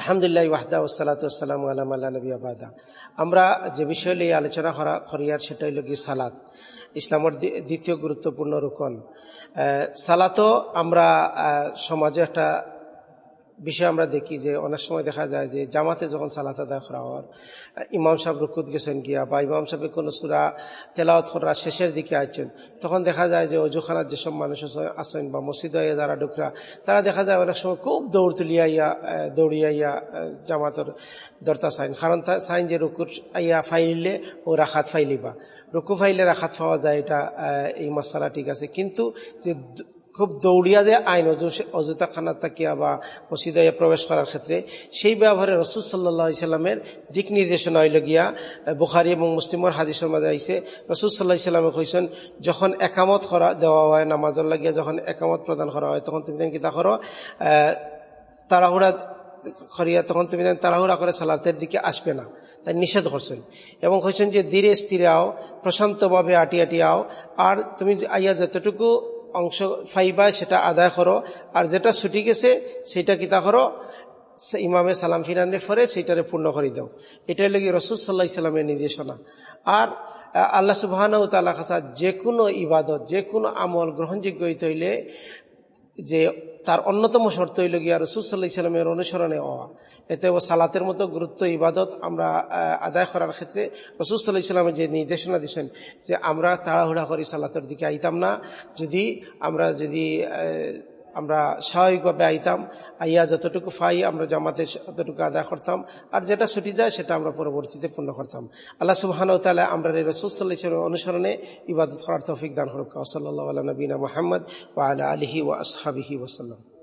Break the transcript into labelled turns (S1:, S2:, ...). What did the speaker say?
S1: আলহামদুলিল্লাহ, ওয়াহদা ওসালাত ওসালাম আলাম আল্লাহ নবী আবাদা আমরা যে বিষয় নিয়ে আলোচনা করা করিয়ার সেটা হইল কি সালাত। ইসলামের দ্বিতীয় গুরুত্বপূর্ণ রুকন। সালাতও আমরা সমাজে একটা বিষয় আমরা দেখি যে অনেক সময় দেখা যায় যে জামাতে যখন সালাত আদায় করা হওয়ার ইমাম সাহেব রুকুদ গেছেন গিয়া বা ইমাম সাহেব কোনো সুরা তেলাওয়াত করা শেষের দিকে আছেন তখন দেখা যায় যে অজুখানার যেসব মানুষ আসেন বা মসজিদ হইয়া যারা ডুকরা তারা দেখা যায় অনেক সময় খুব দৌড় তুলিয়া ইয়া দৌড়িয়া ইয়া জামাতর দরতা সাইন, কারণ সাইন যে রুকুর আইয়া ফাইলে ও রাখাত ফাইলিবা। রুকু ফাইলে রাখাত পাওয়া যায় এটা এই মশালা ঠিক আছে, কিন্তু যে খুব দৌড়িয়া যে আইন অযোধ্যা খানা তাকিয়া বা মসজিদে প্রবেশ করার ক্ষেত্রে সেই ব্যবহারে রসুল সাল্লাহ ইসলামের দিক নির্দেশনা হইল গিয়া বুখারি এবং মুসলিমর হাদিসের মাঝে আইসে রসুল সাল্লাহ ইসলামে কইছেন, যখন একামত করা, দেওয়া হয়, নামাজের লাগিয়া যখন একামত প্রদান করা হয়, তখন তুমি কিতা করো? তাড়াহুড়া করিয়া, তখন তুমি তাড়াহুড়া করে সালাতের দিকে আসবে না। তাই নিষেধ করছেন। এবং কইছেন যে, ধীরে স্থিরে আও, প্রশান্তভাবে আটি আটি আও, আর তুমি আইয়া যতটুকু অংশ ফাইবা, সেটা আদায় করো। আর যেটা ছুটি গেছে, সেটা কিতা করো ইমামে সালাম ফিরানের ফরে সেইটারে পূর্ণ করে দাও। এটাই লাগে রসুল সাল্লাহ ইসলামের নির্দেশনা। আর আল্লাহ সুবাহান তাল্লাহ খাসা যে কোনো ইবাদত যে কোনো আমল গ্রহণযোগ্য হইতে হইলে যে তার অন্যতম শর্ত হইল গিয়া রসুল সাল্লাহ ইসলামের অনুসরণে হওয়া। এতে ও সালাতের মতো গুরুত্ব, ইবাদত আমরা আদায় করার ক্ষেত্রে রসুল সাল্লাহ ইসলামের যে নির্দেশনা দিয়েছেন যে আমরা তাড়াহুড়া করি সালাতের দিকে, আইতাম না। যদি আমরা যদি আমরা স্বাভাবিকভাবে আইতাম, আইয়া যতটুকু ফাই আমরা জামাতে ততটুকু আদায় করতাম, আর যেটা ছুটি যায় সেটা আমরা পরবর্তীতে পূর্ণ করতাম। আল্লাহ সুবাহান তালা আমরা এই রসুল অনুসরণে ইবাদত করার তৌফিক দান হরকা সাল্লাহ আল্লাহ নবীনা মোহাম্মদ ওয়া আলা আলহি ওয়া আসহাবিহি ওসাল্লাম